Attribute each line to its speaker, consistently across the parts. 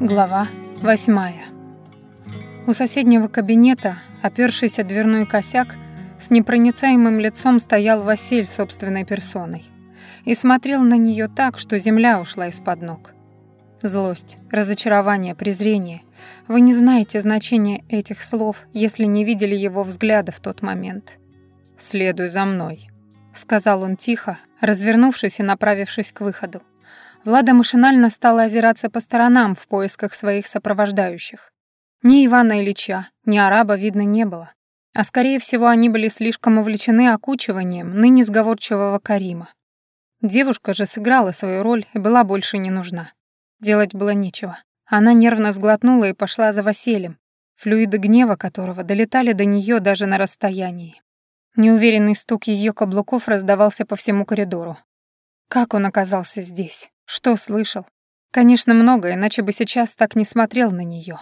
Speaker 1: Глава восьмая. У соседнего кабинета, опёршийся дверной косяк, с непроницаемым лицом стоял Василь собственной персоной и смотрел на неё так, что земля ушла из-под ног. Злость, разочарование, презрение. Вы не знаете значения этих слов, если не видели его взгляда в тот момент. «Следуй за мной», — сказал он тихо, развернувшись и направившись к выходу. Влада машинально стала озираться по сторонам в поисках своих сопровождающих. Ни Ивана Ильича, ни араба видно не было. А скорее всего, они были слишком увлечены окучиванием ныне сговорчивого Карима. Девушка же сыграла свою роль и была больше не нужна. Делать было нечего. Она нервно сглотнула и пошла за Василием, флюиды гнева которого долетали до нее даже на расстоянии. Неуверенный стук ее каблуков раздавался по всему коридору. Как он оказался здесь? Что слышал? Конечно, много, иначе бы сейчас так не смотрел на нее.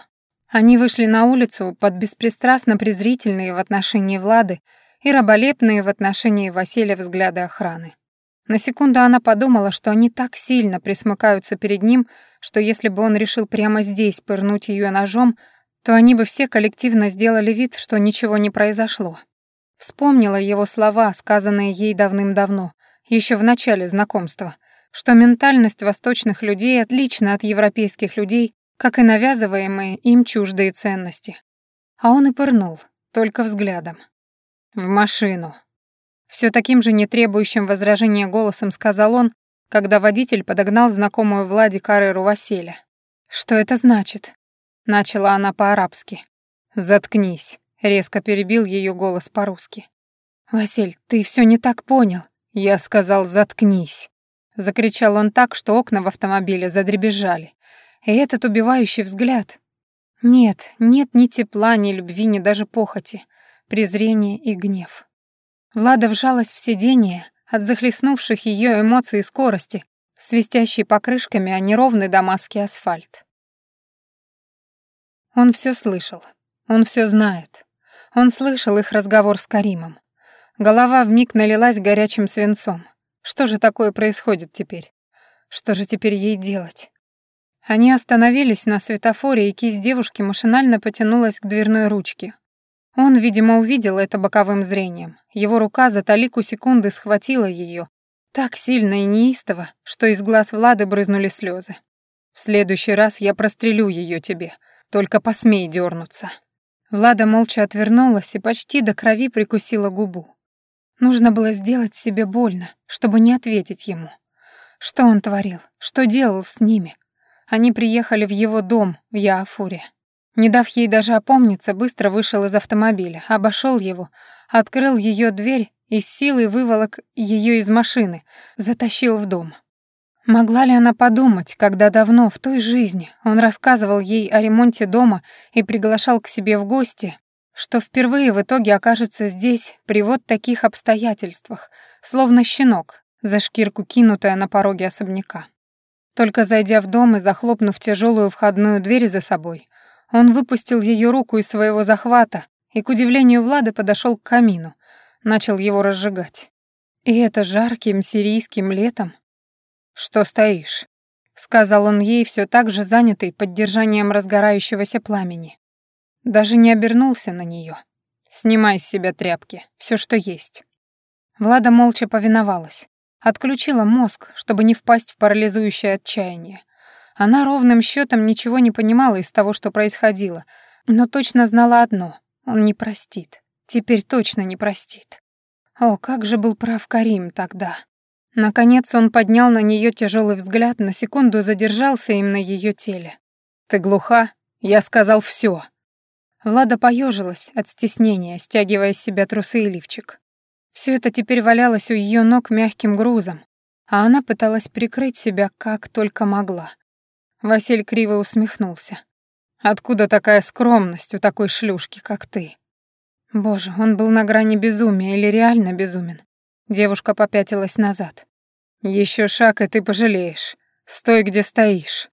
Speaker 1: Они вышли на улицу под беспристрастно презрительные в отношении Влады и раболепные в отношении Василия взгляды охраны. На секунду она подумала, что они так сильно присмыкаются перед ним, что если бы он решил прямо здесь пырнуть ее ножом, то они бы все коллективно сделали вид, что ничего не произошло. Вспомнила его слова, сказанные ей давным-давно, еще в начале знакомства, что ментальность восточных людей отлична от европейских людей, как и навязываемые им чуждые ценности. А он и пырнул, только взглядом. «В машину», все таким же нетребующим возражения голосом сказал он, когда водитель подогнал знакомую Влади Кареру Василя. «Что это значит?» — начала она по-арабски. «Заткнись», — резко перебил ее голос по-русски. «Василь, ты все не так понял». «Я сказал, заткнись», — закричал он так, что окна в автомобиле задребезжали. И этот убивающий взгляд... Нет, нет ни тепла, ни любви, ни даже похоти, презрение и гнев. Влада вжалась в сиденье от захлестнувших ее эмоций и скорости, свистящей покрышками о неровный дамасский асфальт. Он все слышал, он все знает. Он слышал их разговор с Каримом. Голова вмиг налилась горячим свинцом. Что же такое происходит теперь? Что же теперь ей делать? Они остановились на светофоре, и кисть девушки машинально потянулась к дверной ручке. Он, видимо, увидел это боковым зрением. Его рука за талику секунды схватила ее так сильно и неистово, что из глаз Влады брызнули слезы. «В следующий раз я прострелю ее тебе, только посмей дернуться». Влада молча отвернулась и почти до крови прикусила губу. Нужно было сделать себе больно, чтобы не ответить ему. Что он творил? Что делал с ними? Они приехали в его дом в Яафуре. Не дав ей даже опомниться, быстро вышел из автомобиля, обошел его, открыл ее дверь и с силой выволок ее из машины, затащил в дом. Могла ли она подумать, когда давно, в той жизни, он рассказывал ей о ремонте дома и приглашал к себе в гости, что впервые в итоге окажется здесь при вот таких обстоятельствах, словно щенок, за шкирку кинутая на пороге особняка. Только зайдя в дом и захлопнув тяжелую входную дверь за собой, он выпустил ее руку из своего захвата и, к удивлению Влады, подошел к камину, начал его разжигать. И это жарким сирийским летом? «Что стоишь?» — сказал он ей, все так же занятый поддержанием разгорающегося пламени. Даже не обернулся на нее. «Снимай с себя тряпки, все, что есть». Влада молча повиновалась. Отключила мозг, чтобы не впасть в парализующее отчаяние. Она ровным счетом ничего не понимала из того, что происходило, но точно знала одно — он не простит. Теперь точно не простит. О, как же был прав Карим тогда. Наконец он поднял на нее тяжелый взгляд, на секунду задержался им на ее теле. «Ты глуха? Я сказал все. Влада поежилась от стеснения, стягивая с себя трусы и лифчик. Все это теперь валялось у ее ног мягким грузом, а она пыталась прикрыть себя как только могла. Василь криво усмехнулся. «Откуда такая скромность у такой шлюшки, как ты?» Боже, он был на грани безумия или реально безумен. Девушка попятилась назад. Еще шаг, и ты пожалеешь. Стой, где стоишь».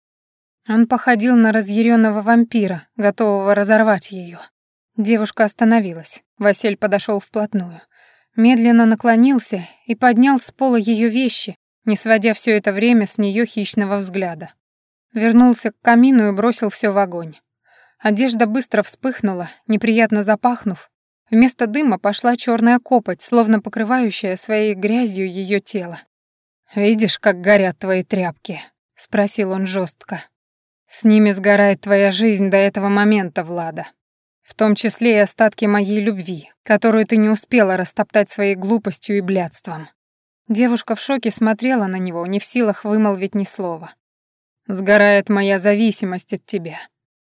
Speaker 1: Он походил на разъяренного вампира, готового разорвать ее. Девушка остановилась. Василь подошел вплотную. Медленно наклонился и поднял с пола ее вещи, не сводя все это время с нее хищного взгляда. Вернулся к камину и бросил все в огонь. Одежда быстро вспыхнула, неприятно запахнув. Вместо дыма пошла черная копоть, словно покрывающая своей грязью ее тело. «Видишь, как горят твои тряпки?» — спросил он жестко. «С ними сгорает твоя жизнь до этого момента, Влада. В том числе и остатки моей любви, которую ты не успела растоптать своей глупостью и блядством». Девушка в шоке смотрела на него, не в силах вымолвить ни слова. «Сгорает моя зависимость от тебя.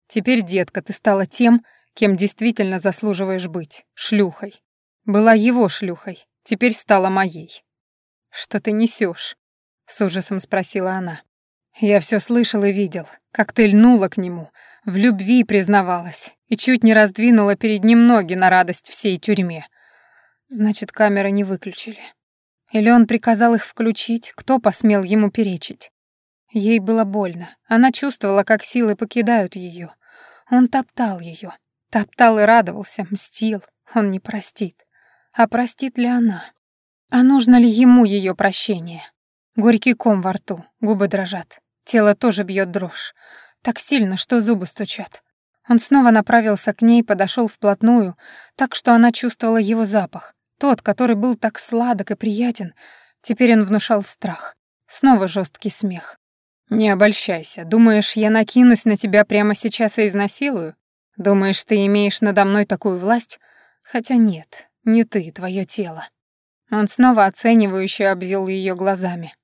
Speaker 1: Теперь, детка, ты стала тем, кем действительно заслуживаешь быть, шлюхой. Была его шлюхой, теперь стала моей. «Что ты несешь? с ужасом спросила она. «Я все слышал и видел, как ты льнула к нему, в любви признавалась и чуть не раздвинула перед ним ноги на радость всей тюрьме. Значит, камеры не выключили. Или он приказал их включить, кто посмел ему перечить? Ей было больно. Она чувствовала, как силы покидают ее. Он топтал ее, топтал и радовался, мстил. Он не простит. А простит ли она? А нужно ли ему ее прощение? Горький ком во рту, губы дрожат. Тело тоже бьет дрожь. Так сильно, что зубы стучат. Он снова направился к ней, подошел вплотную, так что она чувствовала его запах. Тот, который был так сладок и приятен. Теперь он внушал страх. Снова жесткий смех. «Не обольщайся. Думаешь, я накинусь на тебя прямо сейчас и изнасилую? Думаешь, ты имеешь надо мной такую власть? Хотя нет, не ты, твое тело. Он снова оценивающе обвел ее глазами.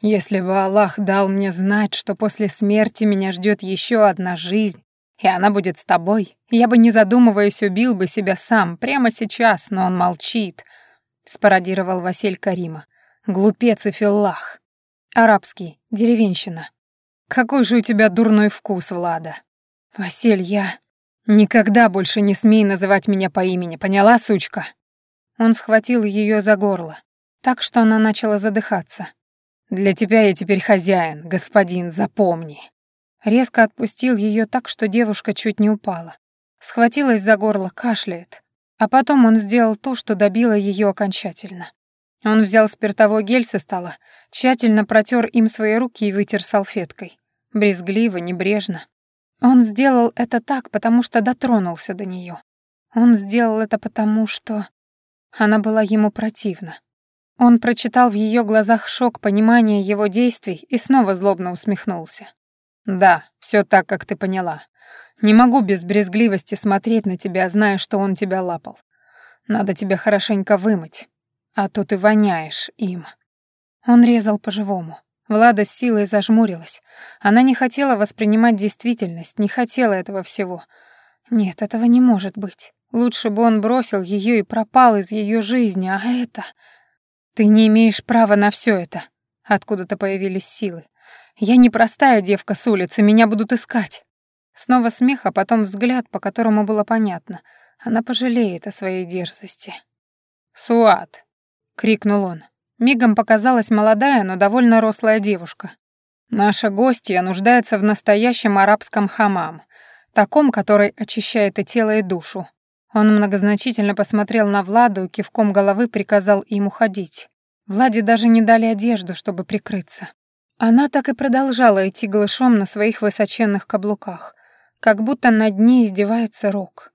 Speaker 1: «Если бы Аллах дал мне знать, что после смерти меня ждет еще одна жизнь, и она будет с тобой, я бы, не задумываясь, убил бы себя сам прямо сейчас, но он молчит», — спародировал Василь Карима. «Глупец и филлах. Арабский, деревенщина. Какой же у тебя дурной вкус, Влада. Василь, я... Никогда больше не смей называть меня по имени, поняла, сучка?» Он схватил ее за горло, так что она начала задыхаться. «Для тебя я теперь хозяин, господин, запомни». Резко отпустил ее так, что девушка чуть не упала. Схватилась за горло, кашляет. А потом он сделал то, что добило ее окончательно. Он взял спиртовой гель со стола, тщательно протер им свои руки и вытер салфеткой. Брезгливо, небрежно. Он сделал это так, потому что дотронулся до нее. Он сделал это потому, что... Она была ему противна. Он прочитал в ее глазах шок понимания его действий и снова злобно усмехнулся. «Да, все так, как ты поняла. Не могу без брезгливости смотреть на тебя, зная, что он тебя лапал. Надо тебя хорошенько вымыть, а то ты воняешь им». Он резал по-живому. Влада с силой зажмурилась. Она не хотела воспринимать действительность, не хотела этого всего. Нет, этого не может быть. Лучше бы он бросил ее и пропал из ее жизни, а это... Ты не имеешь права на все это. Откуда-то появились силы. Я не простая девка с улицы, меня будут искать. Снова смех, а потом взгляд, по которому было понятно. Она пожалеет о своей дерзости. «Суат!» — крикнул он. Мигом показалась молодая, но довольно рослая девушка. «Наша гостья нуждается в настоящем арабском хамам, таком, который очищает и тело, и душу. Он многозначительно посмотрел на Владу и кивком головы приказал им уходить. Владе даже не дали одежду, чтобы прикрыться. Она так и продолжала идти голышом на своих высоченных каблуках, как будто над ней издевается рок.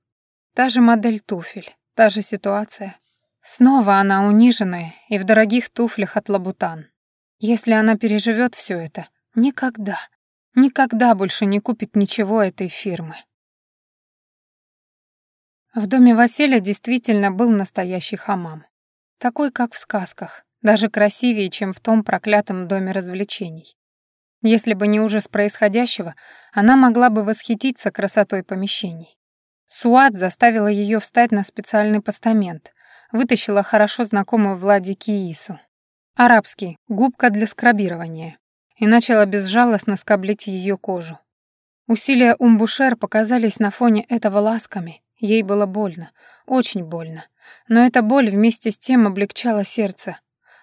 Speaker 1: Та же модель туфель, та же ситуация. Снова она униженная и в дорогих туфлях от лабутан. Если она переживет все это, никогда, никогда больше не купит ничего этой фирмы. В доме Василия действительно был настоящий хамам. Такой, как в сказках, даже красивее, чем в том проклятом доме развлечений. Если бы не ужас происходящего, она могла бы восхититься красотой помещений. Суат заставила ее встать на специальный постамент, вытащила хорошо знакомую Владе Киису. Арабский, губка для скрабирования, и начала безжалостно скоблить ее кожу. Усилия Умбушер показались на фоне этого ласками, Ей было больно, очень больно. Но эта боль вместе с тем облегчала сердце.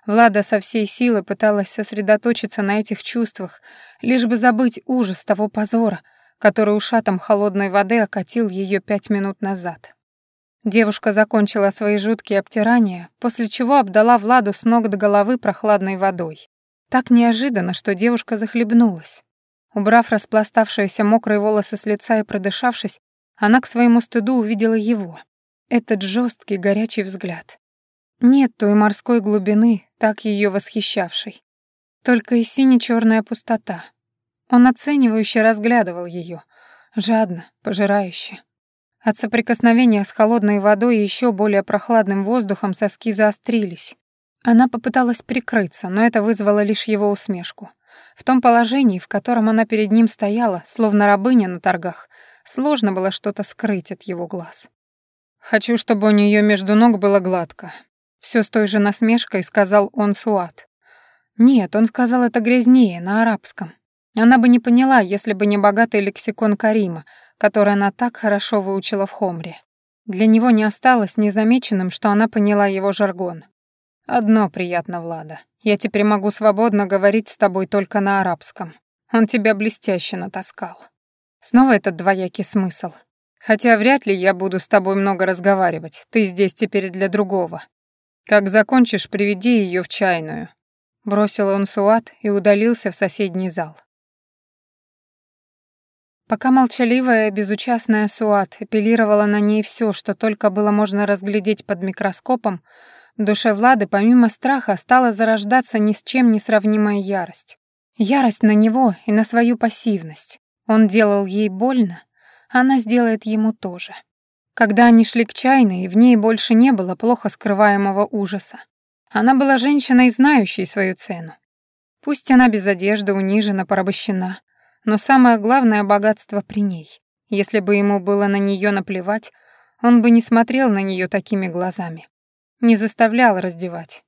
Speaker 1: Влада со всей силы пыталась сосредоточиться на этих чувствах, лишь бы забыть ужас того позора, который ушатом холодной воды окатил ее пять минут назад. Девушка закончила свои жуткие обтирания, после чего обдала Владу с ног до головы прохладной водой. Так неожиданно, что девушка захлебнулась. Убрав распластавшиеся мокрые волосы с лица и продышавшись, она к своему стыду увидела его. Этот жесткий горячий взгляд. Нет той морской глубины, так ее восхищавшей. Только и сине черная пустота. Он оценивающе разглядывал ее, жадно, пожирающе. От соприкосновения с холодной водой и еще более прохладным воздухом соски заострились. Она попыталась прикрыться, но это вызвало лишь его усмешку. В том положении, в котором она перед ним стояла, словно рабыня на торгах, сложно было что-то скрыть от его глаз. «Хочу, чтобы у нее между ног было гладко», все с той же насмешкой сказал он Суат. Нет, он сказал это грязнее, на арабском. Она бы не поняла, если бы не богатый лексикон Карима, который она так хорошо выучила в Хомре. Для него не осталось незамеченным, что она поняла его жаргон. «Одно приятно, Влада. Я теперь могу свободно говорить с тобой только на арабском. Он тебя блестяще натаскал». Снова этот двоякий смысл. Хотя вряд ли я буду с тобой много разговаривать, ты здесь теперь для другого. Как закончишь, приведи ее в чайную. Бросил он Суат и удалился в соседний зал. Пока молчаливая, безучастная Суат эпилировала на ней все, что только было можно разглядеть под микроскопом, в душе Влады помимо страха стала зарождаться ни с чем не сравнимая ярость. Ярость на него и на свою пассивность. Он делал ей больно, она сделает ему тоже. Когда они шли к чайной, в ней больше не было плохо скрываемого ужаса. Она была женщиной, знающей свою цену. Пусть она без одежды, унижена, порабощена, но самое главное богатство при ней. Если бы ему было на нее наплевать, он бы не смотрел на нее такими глазами. Не заставлял раздевать.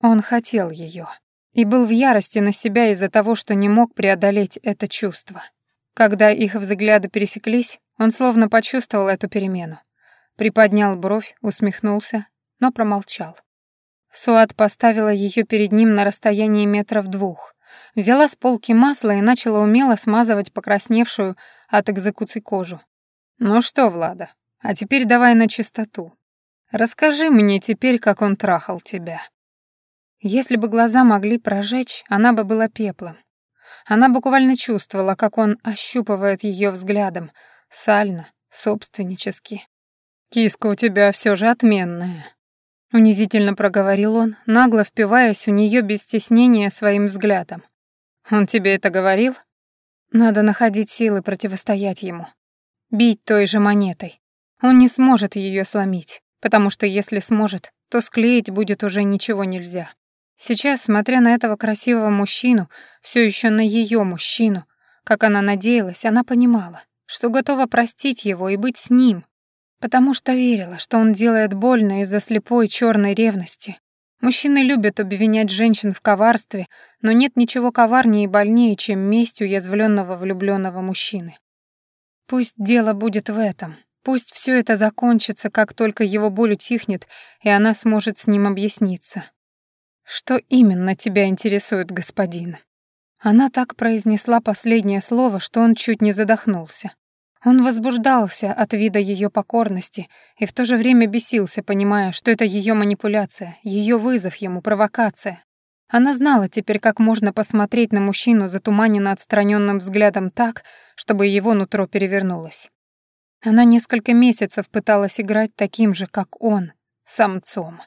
Speaker 1: Он хотел ее и был в ярости на себя из-за того, что не мог преодолеть это чувство. Когда их взгляды пересеклись, он словно почувствовал эту перемену. Приподнял бровь, усмехнулся, но промолчал. Суат поставила ее перед ним на расстоянии метров двух. Взяла с полки масло и начала умело смазывать покрасневшую от экзекуции кожу. «Ну что, Влада, а теперь давай на чистоту. Расскажи мне теперь, как он трахал тебя». Если бы глаза могли прожечь, она бы была пеплом. Она буквально чувствовала, как он ощупывает ее взглядом, сально, собственнически. «Киска у тебя все же отменная», — унизительно проговорил он, нагло впиваясь в нее без стеснения своим взглядом. «Он тебе это говорил?» «Надо находить силы противостоять ему. Бить той же монетой. Он не сможет ее сломить, потому что если сможет, то склеить будет уже ничего нельзя. Сейчас, смотря на этого красивого мужчину, все еще на ее мужчину, как она надеялась, она понимала, что готова простить его и быть с ним, потому что верила, что он делает больно из-за слепой черной ревности. Мужчины любят обвинять женщин в коварстве, но нет ничего коварнее и больнее, чем месть уязвленного влюбленного мужчины. Пусть дело будет в этом. Пусть все это закончится, как только его боль утихнет, и она сможет с ним объясниться. «Что именно тебя интересует, господин?» Она так произнесла последнее слово, что он чуть не задохнулся. Он возбуждался от вида ее покорности и в то же время бесился, понимая, что это ее манипуляция, ее вызов ему, провокация. Она знала теперь, как можно посмотреть на мужчину затуманенно отстраненным взглядом так, чтобы его нутро перевернулось. Она несколько месяцев пыталась играть таким же, как он, самцом.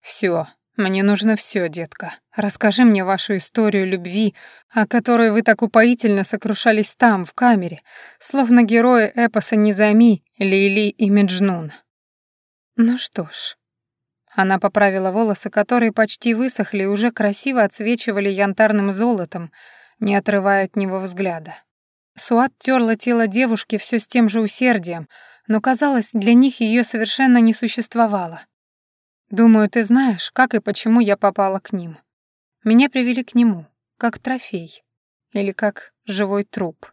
Speaker 1: Все, «Мне нужно все, детка. Расскажи мне вашу историю любви, о которой вы так упоительно сокрушались там, в камере, словно герои эпоса Низами, Лили и Меджнун». «Ну что ж...» Она поправила волосы, которые почти высохли и уже красиво отсвечивали янтарным золотом, не отрывая от него взгляда. Суат терла тело девушки все с тем же усердием, но, казалось, для них ее совершенно не существовало. Думаю, ты знаешь, как и почему я попала к ним. Меня привели к нему, как трофей. Или как живой труп.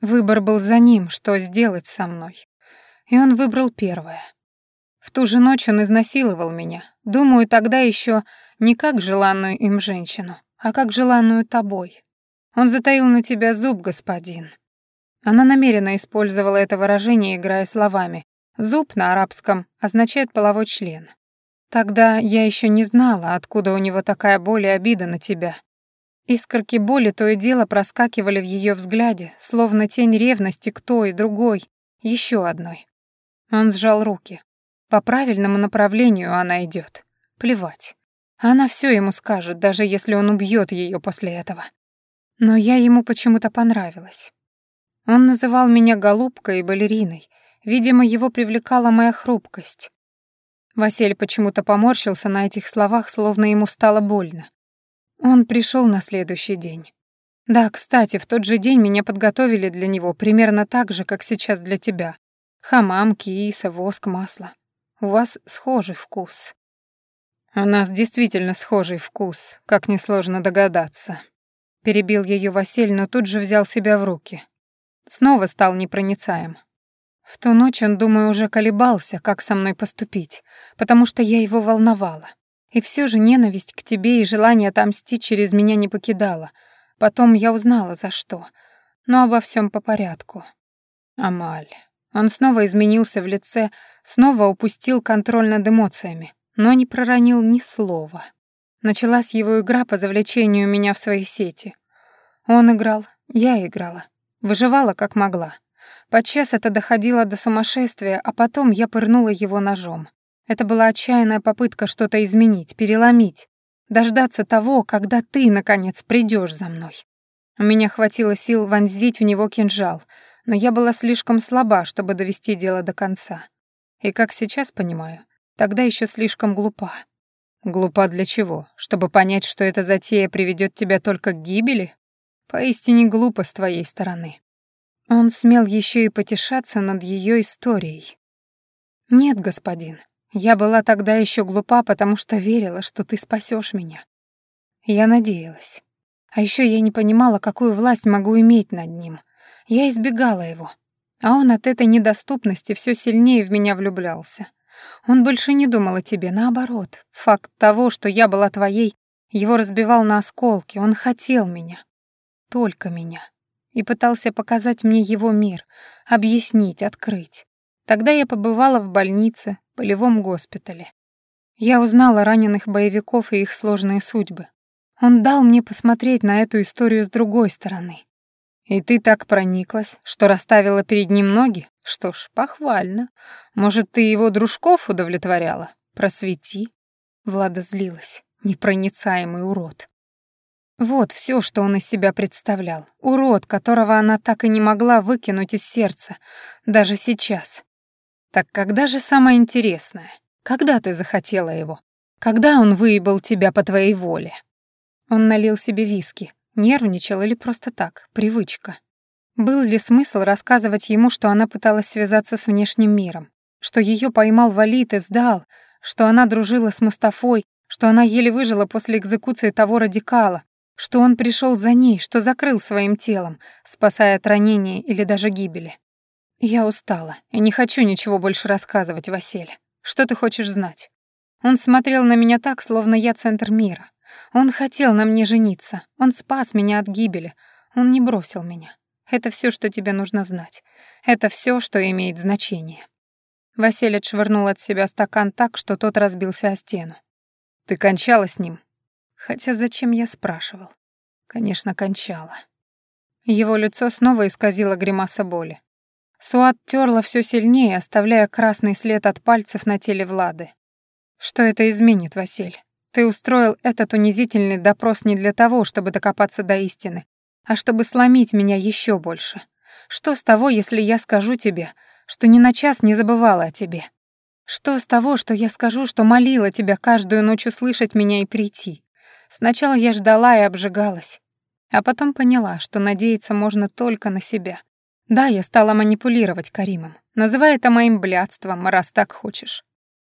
Speaker 1: Выбор был за ним, что сделать со мной. И он выбрал первое. В ту же ночь он изнасиловал меня. Думаю, тогда еще не как желанную им женщину, а как желанную тобой. Он затаил на тебя зуб, господин. Она намеренно использовала это выражение, играя словами. Зуб на арабском означает половой член. Тогда я еще не знала, откуда у него такая боль и обида на тебя. Искорки боли то и дело проскакивали в ее взгляде, словно тень ревности к той, другой, еще одной. Он сжал руки. По правильному направлению она идет. Плевать. Она все ему скажет, даже если он убьет ее после этого. Но я ему почему-то понравилась. Он называл меня голубкой и балериной. Видимо, его привлекала моя хрупкость. Василий почему-то поморщился на этих словах, словно ему стало больно. Он пришел на следующий день. Да, кстати, в тот же день меня подготовили для него примерно так же, как сейчас для тебя. Хамам, киса, воск, масло. У вас схожий вкус. У нас действительно схожий вкус, как несложно догадаться. Перебил ее Василь, но тут же взял себя в руки. Снова стал непроницаем. В ту ночь он, думаю, уже колебался, как со мной поступить, потому что я его волновала. И все же ненависть к тебе и желание отомстить через меня не покидало. Потом я узнала, за что. Но обо всем по порядку. Амаль. Он снова изменился в лице, снова упустил контроль над эмоциями, но не проронил ни слова. Началась его игра по завлечению меня в свои сети. Он играл, я играла. Выживала как могла. Подчас это доходило до сумасшествия, а потом я пырнула его ножом. Это была отчаянная попытка что-то изменить, переломить, дождаться того, когда ты, наконец, придешь за мной. У меня хватило сил вонзить в него кинжал, но я была слишком слаба, чтобы довести дело до конца. И как сейчас понимаю, тогда еще слишком глупа. Глупа для чего? Чтобы понять, что эта затея приведет тебя только к гибели? Поистине глупо с твоей стороны. Он смел еще и потешаться над ее историей. Нет, господин, я была тогда еще глупа, потому что верила, что ты спасешь меня. Я надеялась. А еще я не понимала, какую власть могу иметь над ним. Я избегала его. А он от этой недоступности все сильнее в меня влюблялся. Он больше не думал о тебе, наоборот. Факт того, что я была твоей, его разбивал на осколки. Он хотел меня. Только меня. И пытался показать мне его мир, объяснить, открыть. Тогда я побывала в больнице, полевом госпитале. Я узнала раненых боевиков и их сложные судьбы. Он дал мне посмотреть на эту историю с другой стороны. И ты так прониклась, что расставила перед ним ноги? Что ж, похвально. Может, ты его дружков удовлетворяла? Просвети. Влада злилась. Непроницаемый урод. Вот все, что он из себя представлял. Урод, которого она так и не могла выкинуть из сердца, даже сейчас. Так когда же самое интересное? Когда ты захотела его? Когда он выебал тебя по твоей воле? Он налил себе виски. Нервничал или просто так, привычка. Был ли смысл рассказывать ему, что она пыталась связаться с внешним миром? Что ее поймал Валит и сдал? Что она дружила с Мустафой? Что она еле выжила после экзекуции того радикала? Что он пришел за ней, что закрыл своим телом, спасая от ранения или даже гибели? «Я устала и не хочу ничего больше рассказывать, Василь. Что ты хочешь знать?» Он смотрел на меня так, словно я центр мира. Он хотел на мне жениться. Он спас меня от гибели. Он не бросил меня. Это все, что тебе нужно знать. Это все, что имеет значение. Василий отшвырнул от себя стакан так, что тот разбился о стену. «Ты кончала с ним?» Хотя зачем я спрашивал? Конечно, кончала. Его лицо снова исказило гримаса боли. Суат терла все сильнее, оставляя красный след от пальцев на теле Влады. Что это изменит, Василь? Ты устроил этот унизительный допрос не для того, чтобы докопаться до истины, а чтобы сломить меня еще больше. Что с того, если я скажу тебе, что ни на час не забывала о тебе? Что с того, что я скажу, что молила тебя каждую ночь услышать меня и прийти? Сначала я ждала и обжигалась, а потом поняла, что надеяться можно только на себя. Да, я стала манипулировать Каримом. Называй это моим блядством, раз так хочешь.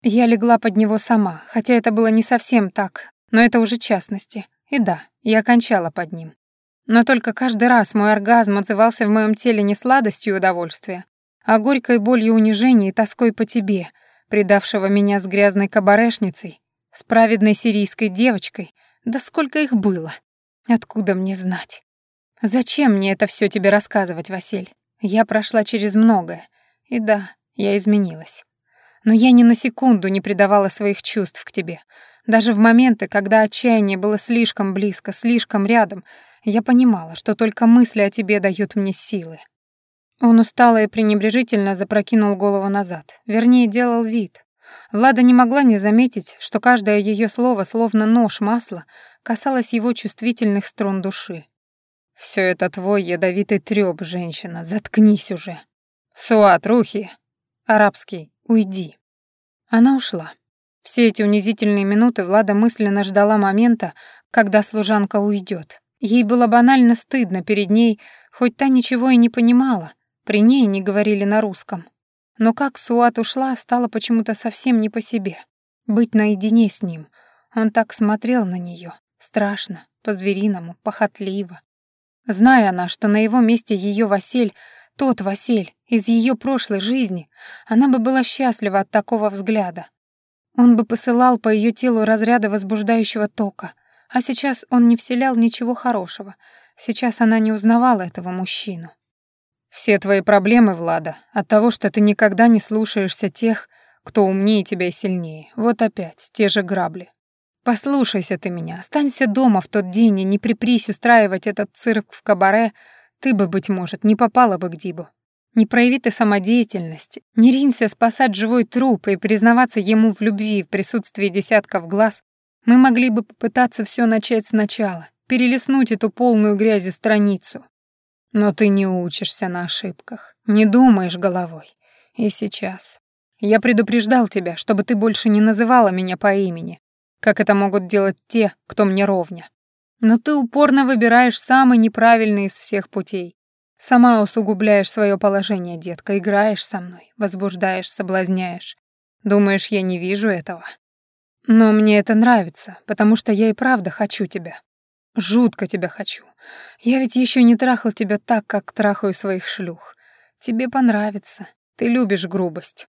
Speaker 1: Я легла под него сама, хотя это было не совсем так, но это уже частности. И да, я кончала под ним. Но только каждый раз мой оргазм отзывался в моем теле не сладостью и удовольствия, а горькой болью унижения и тоской по тебе, предавшего меня с грязной кабарешницей, с праведной сирийской девочкой, да сколько их было. Откуда мне знать? Зачем мне это все тебе рассказывать, Василь? Я прошла через многое, и да, я изменилась. Но я ни на секунду не предавала своих чувств к тебе. Даже в моменты, когда отчаяние было слишком близко, слишком рядом, я понимала, что только мысли о тебе дают мне силы. Он устало и пренебрежительно запрокинул голову назад. Вернее, делал вид. Влада не могла не заметить, что каждое ее слово, словно нож масла, касалось его чувствительных струн души. Все это твой ядовитый трёп, женщина, заткнись уже. Суат, рухи. Арабский, уйди. Она ушла. Все эти унизительные минуты Влада мысленно ждала момента, когда служанка уйдет. Ей было банально стыдно перед ней, хоть та ничего и не понимала, при ней не говорили на русском. Но как Суат ушла, стало почему-то совсем не по себе. Быть наедине с ним. Он так смотрел на нее, страшно, по-звериному, похотливо. Зная она, что на его месте ее Василь, тот Василь, из ее прошлой жизни, она бы была счастлива от такого взгляда. Он бы посылал по ее телу разряды возбуждающего тока, а сейчас он не вселял ничего хорошего. Сейчас она не узнавала этого мужчину. «Все твои проблемы, Влада, от того, что ты никогда не слушаешься тех, кто умнее тебя и сильнее. Вот опять, те же грабли. Послушайся ты меня, останься дома в тот день и не припрись устраивать этот цирк в кабаре, ты бы, быть может, не попала бы к Дибу. Не прояви ты самодеятельность, не ринься спасать живой труп и признаваться ему в любви в присутствии десятков глаз, мы могли бы попытаться все начать сначала, перелистнуть эту полную грязи страницу. Но ты не учишься на ошибках, не думаешь головой. И сейчас. Я предупреждал тебя, чтобы ты больше не называла меня по имени, как это могут делать те, кто мне ровня. Но ты упорно выбираешь самый неправильный из всех путей. Сама усугубляешь свое положение, детка, играешь со мной, возбуждаешь, соблазняешь. Думаешь, я не вижу этого? Но мне это нравится, потому что я и правда хочу тебя. Жутко тебя хочу. Я ведь еще не трахал тебя так, как трахаю своих шлюх. Тебе понравится. Ты любишь грубость.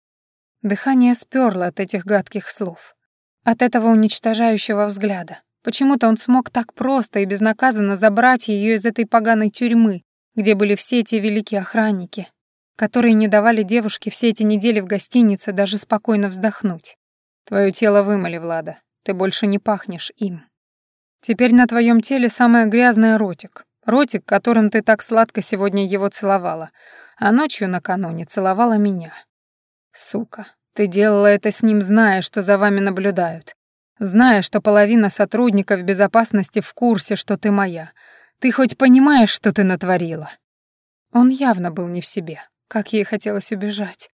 Speaker 1: Дыхание сперло от этих гадких слов. От этого уничтожающего взгляда. Почему-то он смог так просто и безнаказанно забрать ее из этой поганой тюрьмы, где были все эти великие охранники, которые не давали девушке все эти недели в гостинице даже спокойно вздохнуть. Твое тело вымыли, Влада. Ты больше не пахнешь им. Теперь на твоем теле самое грязное ротик. Ротик, которым ты так сладко сегодня его целовала, а ночью накануне целовала меня. Сука, ты делала это с ним, зная, что за вами наблюдают. Зная, что половина сотрудников безопасности в курсе, что ты моя. Ты хоть понимаешь, что ты натворила?» Он явно был не в себе. Как ей хотелось убежать.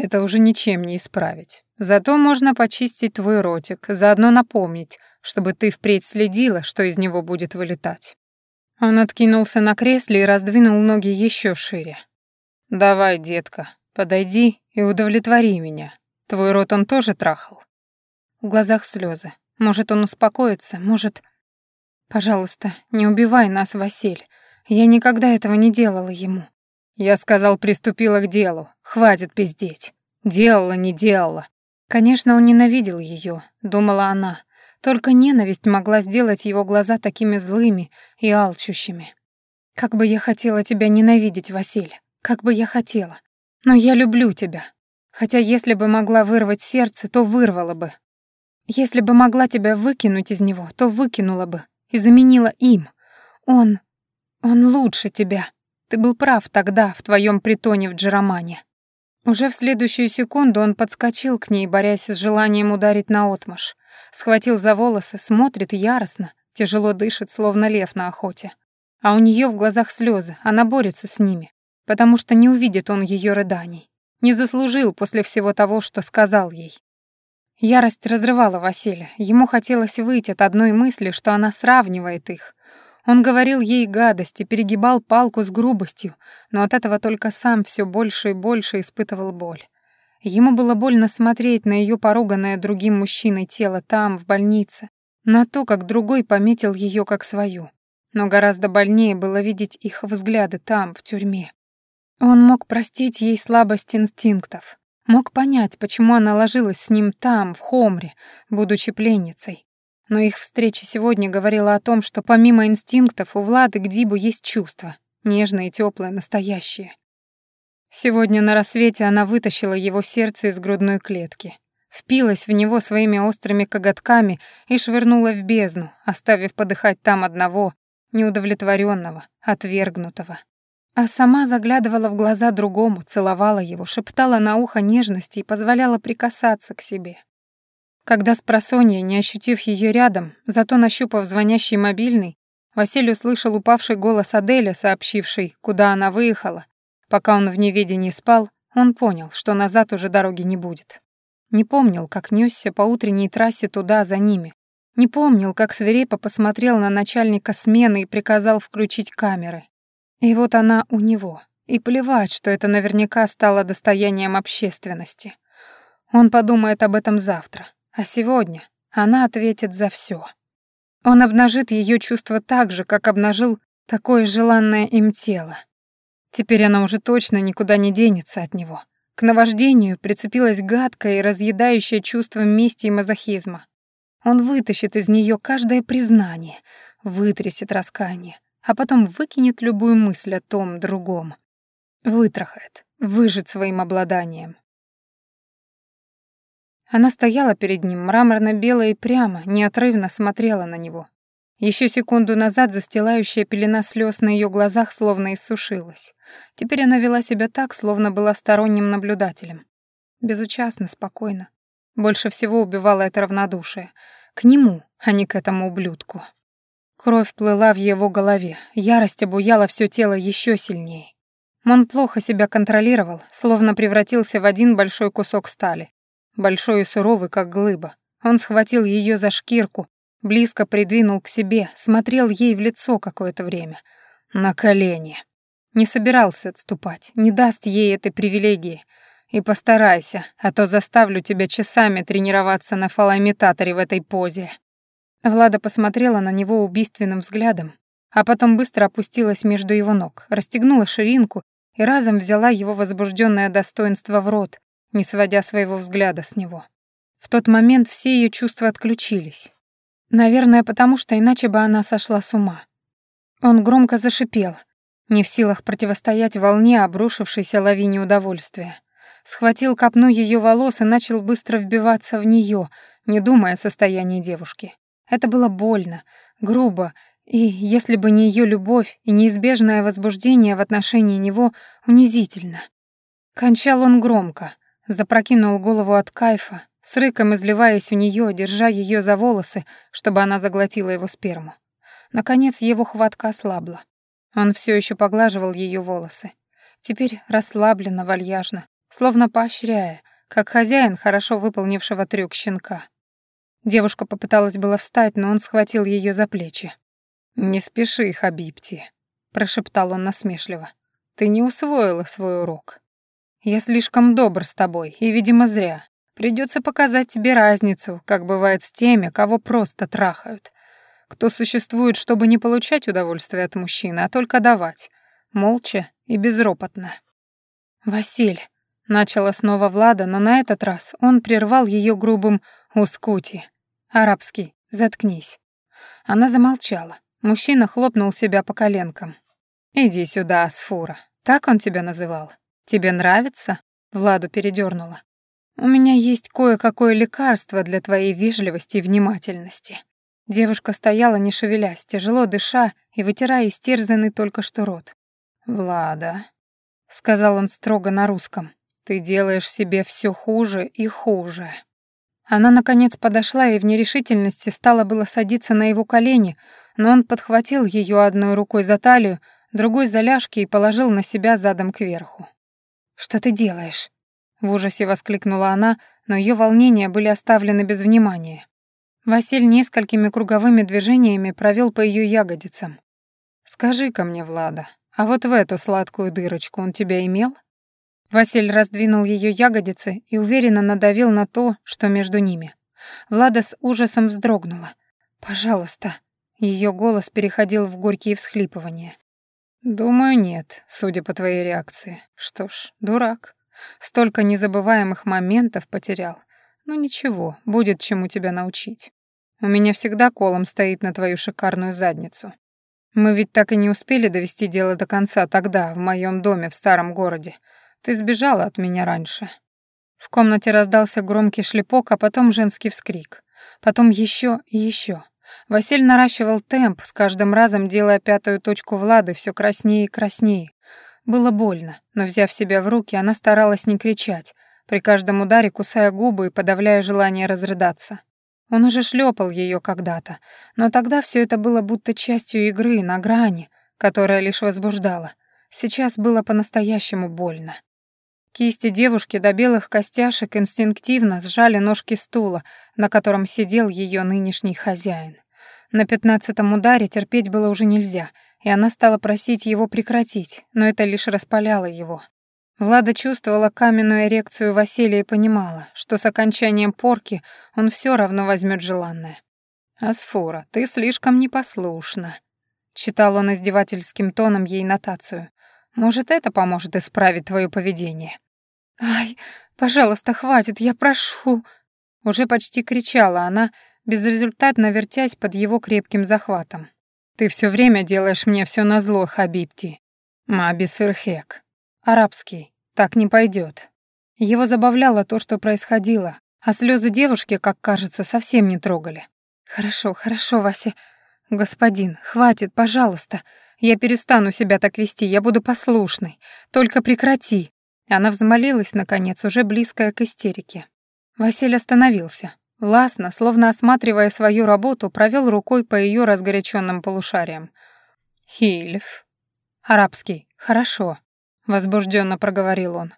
Speaker 1: Это уже ничем не исправить. Зато можно почистить твой ротик, заодно напомнить, чтобы ты впредь следила, что из него будет вылетать. Он откинулся на кресле и раздвинул ноги еще шире. «Давай, детка, подойди и удовлетвори меня. Твой рот он тоже трахал?» В глазах слезы. Может, он успокоится, может... Пожалуйста, не убивай нас, Василь. Я никогда этого не делала ему. Я сказал, приступила к делу. Хватит пиздеть. Делала, не делала. Конечно, он ненавидел ее, думала она. Только ненависть могла сделать его глаза такими злыми и алчущими. Как бы я хотела тебя ненавидеть, Василь. Как бы я хотела. Но я люблю тебя. Хотя если бы могла вырвать сердце, то вырвала бы. Если бы могла тебя выкинуть из него, то выкинула бы и заменила им. Он... он лучше тебя. Ты был прав тогда, в твоем притоне в Джеромане. Уже в следующую секунду он подскочил к ней, борясь с желанием ударить наотмашь. Схватил за волосы, смотрит яростно, тяжело дышит, словно лев на охоте. А у нее в глазах слезы, она борется с ними, потому что не увидит он ее рыданий. Не заслужил после всего того, что сказал ей. Ярость разрывала Василия. Ему хотелось выйти от одной мысли, что она сравнивает их. Он говорил ей гадости, перегибал палку с грубостью, но от этого только сам все больше и больше испытывал боль. Ему было больно смотреть на ее поруганное другим мужчиной тело там, в больнице, на то, как другой пометил ее как свою. Но гораздо больнее было видеть их взгляды там, в тюрьме. Он мог простить ей слабость инстинктов, Мог понять, почему она ложилась с ним там, в Хомре, будучи пленницей. Но их встреча сегодня говорила о том, что помимо инстинктов у Влады к Дибу есть чувства, нежные, теплые, настоящие. Сегодня на рассвете она вытащила его сердце из грудной клетки. впилась в него своими острыми коготками и швырнула в бездну, оставив подыхать там одного, неудовлетворенного, отвергнутого. А сама заглядывала в глаза другому, целовала его, шептала на ухо нежности и позволяла прикасаться к себе. Когда с просонья, не ощутив ее рядом, зато нащупав звонящий мобильный, Василий услышал упавший голос Аделя, сообщивший, куда она выехала. Пока он в неведении спал, он понял, что назад уже дороги не будет. Не помнил, как нёсся по утренней трассе туда, за ними. Не помнил, как свирепо посмотрел на начальника смены и приказал включить камеры. И вот она у него. И плевать, что это наверняка стало достоянием общественности. Он подумает об этом завтра. А сегодня она ответит за всё. Он обнажит её чувства так же, как обнажил такое желанное им тело. Теперь она уже точно никуда не денется от него. К наваждению прицепилось гадкое и разъедающее чувство мести и мазохизма. Он вытащит из нее каждое признание, вытрясет раскаяние, а потом выкинет любую мысль о том другом. Вытрахает, выжит своим обладанием. Она стояла перед ним, мраморно-белая и прямо, неотрывно смотрела на него. Еще секунду назад застилающая пелена слез на ее глазах словно иссушилась. Теперь она вела себя так, словно была сторонним наблюдателем. Безучастно, спокойно. Больше всего убивало это равнодушие. К нему, а не к этому ублюдку. Кровь плыла в его голове, ярость обуяла все тело еще сильнее. Он плохо себя контролировал, словно превратился в один большой кусок стали. Большой и суровый, как глыба. Он схватил ее за шкирку, Близко придвинул к себе, смотрел ей в лицо какое-то время. На колени. Не собирался отступать, не даст ей этой привилегии. И постарайся, а то заставлю тебя часами тренироваться на фалоимитаторе в этой позе. Влада посмотрела на него убийственным взглядом, а потом быстро опустилась между его ног, расстегнула ширинку и разом взяла его возбужденное достоинство в рот, не сводя своего взгляда с него. В тот момент все ее чувства отключились. Наверное, потому что иначе бы она сошла с ума. Он громко зашипел, не в силах противостоять волне обрушившейся лавине удовольствия. Схватил копну ее волос и начал быстро вбиваться в нее, не думая о состоянии девушки. Это было больно, грубо, и, если бы не ее любовь и неизбежное возбуждение в отношении него, унизительно. Кончал он громко, запрокинул голову от кайфа, с рыком изливаясь в нее, держа ее за волосы, чтобы она заглотила его сперму. Наконец его хватка ослабла. Он все еще поглаживал ее волосы. Теперь расслабленно, вальяжно, словно поощряя, как хозяин хорошо выполнившего трюк щенка. Девушка попыталась было встать, но он схватил ее за плечи. «Не спеши, Хабибти», — прошептал он насмешливо. «Ты не усвоила свой урок. Я слишком добр с тобой, и, видимо, зря. Придется показать тебе разницу, как бывает с теми, кого просто трахают. Кто существует, чтобы не получать удовольствие от мужчины, а только давать. Молча и безропотно. «Василь», — начала снова Влада, но на этот раз он прервал ее грубым «ускути». Арабский «заткнись». Она замолчала. Мужчина хлопнул себя по коленкам. «Иди сюда, Асфура. Так он тебя называл? Тебе нравится?» Владу передернула. «У меня есть кое-какое лекарство для твоей вежливости и внимательности». Девушка стояла, не шевелясь, тяжело дыша и вытирая истерзанный только что рот. «Влада», — сказал он строго на русском, — «ты делаешь себе все хуже и хуже». Она, наконец, подошла и в нерешительности стала было садиться на его колени, но он подхватил ее одной рукой за талию, другой за ляжки и положил на себя задом кверху. «Что ты делаешь?» В ужасе воскликнула она, но ее волнения были оставлены без внимания. Василь несколькими круговыми движениями провел по ее ягодицам. «Скажи-ка мне, Влада, а вот в эту сладкую дырочку он тебя имел?» Василь раздвинул ее ягодицы и уверенно надавил на то, что между ними. Влада с ужасом вздрогнула. «Пожалуйста». Ее голос переходил в горькие всхлипывания. «Думаю, нет, судя по твоей реакции. Что ж, дурак. Столько незабываемых моментов потерял. Ну ничего, будет чему тебя научить. У меня всегда колом стоит на твою шикарную задницу. Мы ведь так и не успели довести дело до конца тогда, в моем доме в старом городе. Ты сбежала от меня раньше. В комнате раздался громкий шлепок, а потом женский вскрик. Потом еще и еще. Василь наращивал темп, с каждым разом делая пятую точку Влады все краснее и краснее. Было больно, но, взяв себя в руки, она старалась не кричать, при каждом ударе кусая губы и подавляя желание разрыдаться. Он уже шлепал ее когда-то, но тогда все это было будто частью игры, на грани, которая лишь возбуждала. Сейчас было по-настоящему больно. Кисти девушки до белых костяшек инстинктивно сжали ножки стула, на котором сидел ее нынешний хозяин. На пятнадцатом ударе терпеть было уже нельзя, и она стала просить его прекратить, но это лишь распаляло его. Влада чувствовала каменную эрекцию Василия и понимала, что с окончанием порки он все равно возьмет желанное. «Асфора, ты слишком непослушна», — читал он издевательским тоном ей нотацию. «Может, это поможет исправить твое поведение?» «Ай, пожалуйста, хватит, я прошу!» Уже почти кричала она, безрезультатно вертясь под его крепким захватом. «Ты все время делаешь мне все назло, Хабибти. Маби Сырхек. Арабский. Так не пойдет. Его забавляло то, что происходило, а слезы девушки, как кажется, совсем не трогали. «Хорошо, хорошо, Вася. Господин, хватит, пожалуйста. Я перестану себя так вести, я буду послушной. Только прекрати». Она взмолилась, наконец, уже близкая к истерике. Василий остановился. Властно, словно осматривая свою работу, провел рукой по ее разгоряченным полушариям. «Хильф». «Арабский. Хорошо возбужденно проговорил он.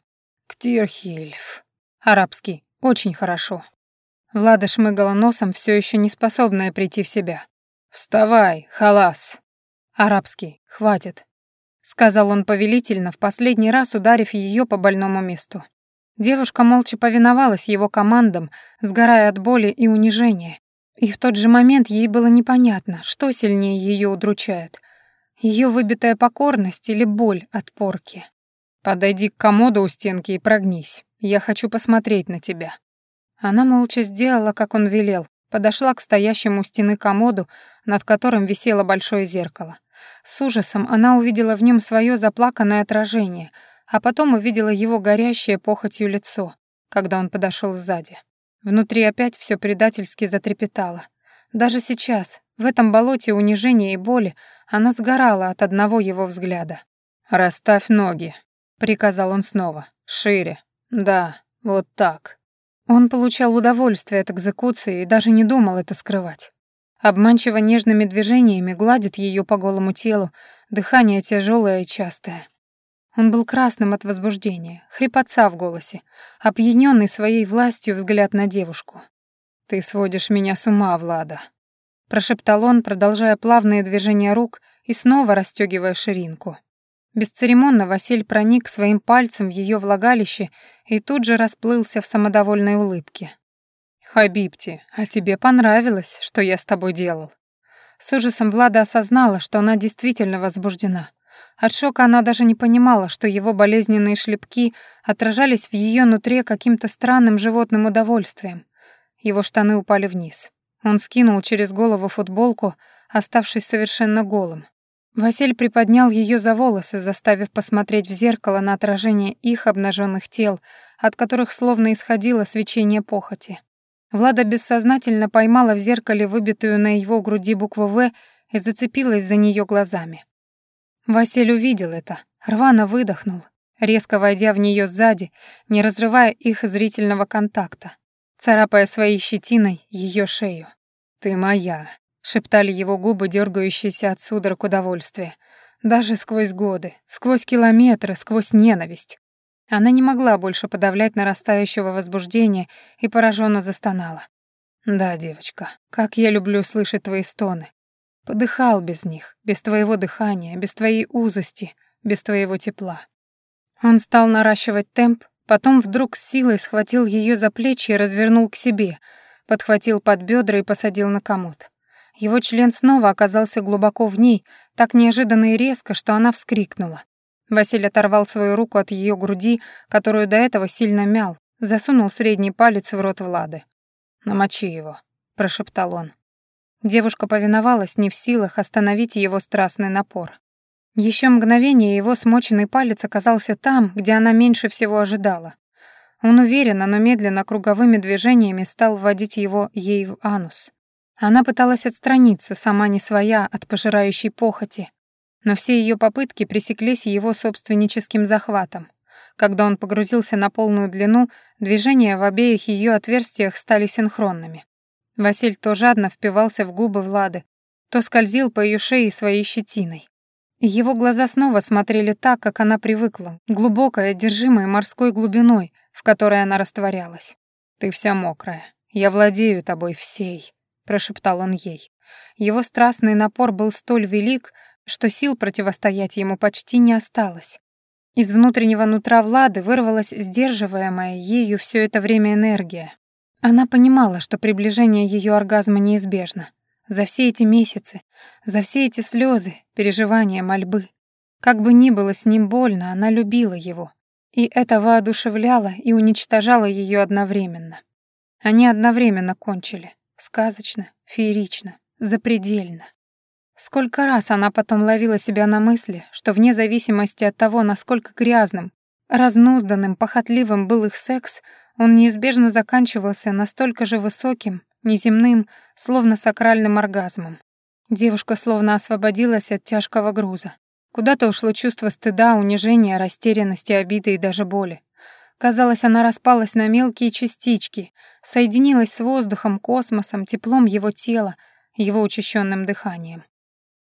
Speaker 1: Ктирхильф. Арабский. Очень хорошо. Влада шмыгала носом, все еще не способная прийти в себя. «Вставай, халас!» «Арабский, хватит», — сказал он повелительно, в последний раз ударив ее по больному месту. Девушка молча повиновалась его командам, сгорая от боли и унижения. И в тот же момент ей было непонятно, что сильнее ее удручает — ее выбитая покорность или боль от порки. «Подойди к комоду у стенки и прогнись. Я хочу посмотреть на тебя». Она молча сделала, как он велел, подошла к стоящему у стены комоду, над которым висело большое зеркало. С ужасом она увидела в нем свое заплаканное отражение, а потом увидела его горящее похотью лицо, когда он подошел сзади. Внутри опять все предательски затрепетало. Даже сейчас, в этом болоте унижения и боли, она сгорала от одного его взгляда. «Расставь ноги», приказал он снова. Шире. Да, вот так. Он получал удовольствие от экзекуции и даже не думал это скрывать. Обманчиво нежными движениями гладит ее по голому телу, дыхание тяжелое и частое. Он был красным от возбуждения, хрипотца в голосе, опьяненный своей властью взгляд на девушку. «Ты сводишь меня с ума, Влада», — прошептал он, продолжая плавные движения рук и снова расстегивая ширинку. Бесцеремонно Василь проник своим пальцем в ее влагалище и тут же расплылся в самодовольной улыбке. «Хабибти, а тебе понравилось, что я с тобой делал?» С ужасом Влада осознала, что она действительно возбуждена. От шока она даже не понимала, что его болезненные шлепки отражались в ее нутре каким-то странным животным удовольствием. Его штаны упали вниз. Он скинул через голову футболку, оставшись совершенно голым. Василь приподнял ее за волосы, заставив посмотреть в зеркало на отражение их обнаженных тел, от которых словно исходило свечение похоти. Влада бессознательно поймала в зеркале выбитую на его груди букву «В» и зацепилась за нее глазами. Василь увидел это, рвано выдохнул, резко войдя в нее сзади, не разрывая их зрительного контакта, царапая своей щетиной ее шею. «Ты моя», шептали его губы, дергающиеся от судорог удовольствия. Даже сквозь годы, сквозь километры, сквозь ненависть. Она не могла больше подавлять нарастающего возбуждения и пораженно застонала. «Да, девочка, как я люблю слышать твои стоны. Подыхал без них, без твоего дыхания, без твоей узости, без твоего тепла». Он стал наращивать темп, потом вдруг с силой схватил ее за плечи и развернул к себе, подхватил под бедра и посадил на комод. Его член снова оказался глубоко в ней, так неожиданно и резко, что она вскрикнула. Василий оторвал свою руку от ее груди, которую до этого сильно мял, засунул средний палец в рот Влады. «Намочи его», — прошептал он. Девушка повиновалась, не в силах остановить его страстный напор. Еще мгновение его смоченный палец оказался там, где она меньше всего ожидала. Он уверенно, но медленно круговыми движениями стал вводить его ей в анус. Она пыталась отстраниться, сама не своя, от пожирающей похоти, но все ее попытки пресеклись его собственническим захватом. Когда он погрузился на полную длину, движения в обеих ее отверстиях стали синхронными. Василь то жадно впивался в губы Влады, то скользил по ее шее своей щетиной. Его глаза снова смотрели так, как она привыкла, глубокой, одержимой морской глубиной, в которой она растворялась. «Ты вся мокрая. Я владею тобой всей», — прошептал он ей. Его страстный напор был столь велик, что сил противостоять ему почти не осталось. Из внутреннего нутра Влады вырвалась сдерживаемая ею все это время энергия. Она понимала, что приближение ее оргазма неизбежно. За все эти месяцы, за все эти слезы, переживания, мольбы. Как бы ни было с ним больно, она любила его. И это воодушевляло и уничтожало ее одновременно. Они одновременно кончили. Сказочно, феерично, запредельно. Сколько раз она потом ловила себя на мысли, что вне зависимости от того, насколько грязным, разнузданным, похотливым был их секс, он неизбежно заканчивался настолько же высоким, неземным, словно сакральным оргазмом. Девушка словно освободилась от тяжкого груза. Куда-то ушло чувство стыда, унижения, растерянности, обиды и даже боли. Казалось, она распалась на мелкие частички, соединилась с воздухом, космосом, теплом его тела, его учащенным дыханием.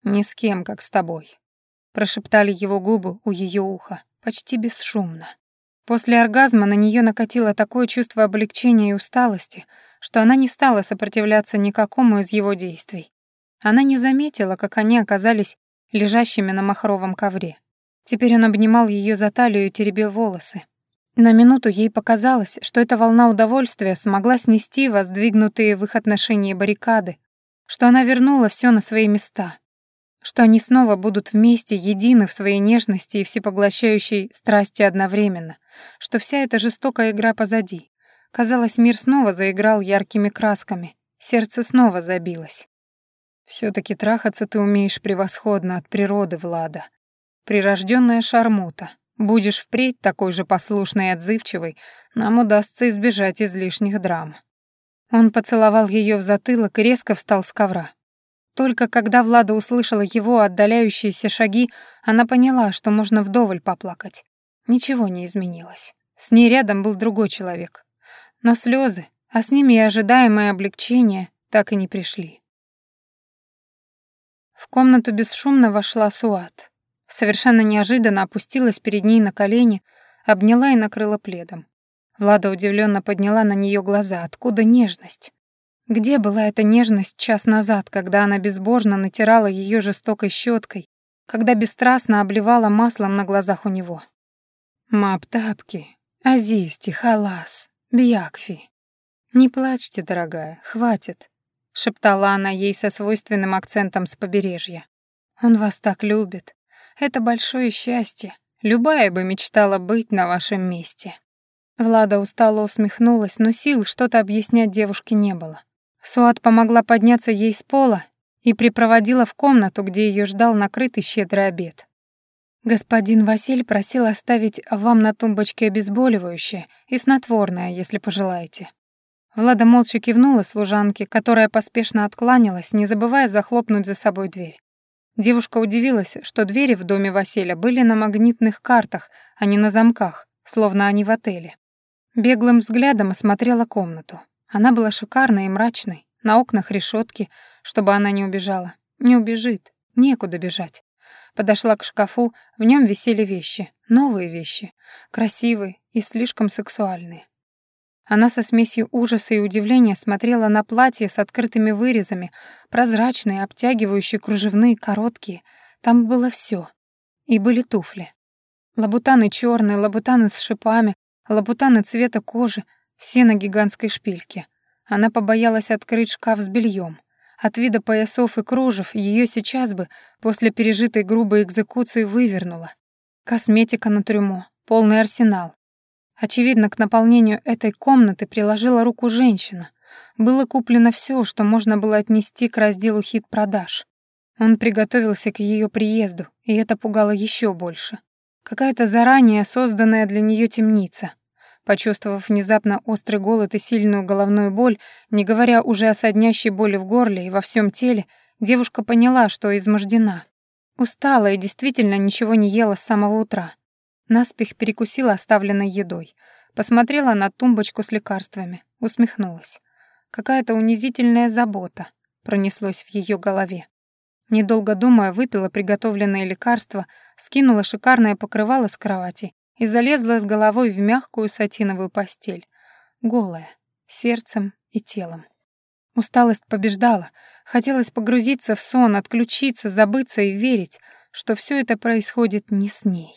Speaker 1: «Ни с кем, как с тобой», — прошептали его губы у ее уха, почти бесшумно. После оргазма на нее накатило такое чувство облегчения и усталости, что она не стала сопротивляться никакому из его действий. Она не заметила, как они оказались лежащими на махровом ковре. Теперь он обнимал ее за талию и теребил волосы. На минуту ей показалось, что эта волна удовольствия смогла снести воздвигнутые в их отношении баррикады, что она вернула все на свои места, что они снова будут вместе, едины в своей нежности и всепоглощающей страсти одновременно, что вся эта жестокая игра позади. Казалось, мир снова заиграл яркими красками, сердце снова забилось. все таки трахаться ты умеешь превосходно от природы, Влада. Прирожденная шармута. Будешь впредь такой же послушной и отзывчивой, нам удастся избежать излишних драм». Он поцеловал ее в затылок и резко встал с ковра. Только когда Влада услышала его отдаляющиеся шаги, она поняла, что можно вдоволь поплакать. Ничего не изменилось. С ней рядом был другой человек. Но слезы, а с ними и ожидаемое облегчение, так и не пришли. В комнату бесшумно вошла Суат. Совершенно неожиданно опустилась перед ней на колени, обняла и накрыла пледом. Влада удивленно подняла на нее глаза. Откуда нежность? Где была эта нежность час назад, когда она безбожно натирала ее жестокой щеткой, когда бесстрастно обливала маслом на глазах у него? «Мап-тапки, Азисти, халас, Бьякфи. Не плачьте, дорогая, хватит», — шептала она ей со свойственным акцентом с побережья. «Он вас так любит. Это большое счастье. Любая бы мечтала быть на вашем месте». Влада устало усмехнулась, но сил что-то объяснять девушке не было. Суат помогла подняться ей с пола и припроводила в комнату, где ее ждал накрытый щедрый обед. «Господин Василь просил оставить вам на тумбочке обезболивающее и снотворное, если пожелаете». Влада молча кивнула служанке, которая поспешно откланялась, не забывая захлопнуть за собой дверь. Девушка удивилась, что двери в доме Василя были на магнитных картах, а не на замках, словно они в отеле. Беглым взглядом осмотрела комнату. Она была шикарной и мрачной, на окнах решетки, чтобы она не убежала. Не убежит, некуда бежать. Подошла к шкафу, в нем висели вещи, новые вещи, красивые и слишком сексуальные. Она со смесью ужаса и удивления смотрела на платье с открытыми вырезами, прозрачные, обтягивающие, кружевные, короткие. Там было все. И были туфли. Лабутаны черные, лабутаны с шипами, лабутаны цвета кожи, все на гигантской шпильке. Она побоялась открыть шкаф с бельем. От вида поясов и кружев ее сейчас бы, после пережитой грубой экзекуции, вывернуло. Косметика на трюмо, полный арсенал. Очевидно, к наполнению этой комнаты приложила руку женщина. Было куплено все, что можно было отнести к разделу хит-продаж. Он приготовился к ее приезду, и это пугало еще больше. Какая-то заранее созданная для нее темница — Почувствовав внезапно острый голод и сильную головную боль, не говоря уже о соднящей боли в горле и во всем теле, девушка поняла, что измождена. Устала и действительно ничего не ела с самого утра. Наспех перекусила оставленной едой. Посмотрела на тумбочку с лекарствами, усмехнулась. Какая-то унизительная забота пронеслось в ее голове. Недолго думая, выпила приготовленное лекарство, скинула шикарное покрывало с кровати и залезла с головой в мягкую сатиновую постель. Голая, сердцем и телом. Усталость побеждала, хотелось погрузиться в сон, отключиться, забыться и верить, что все это происходит не с ней.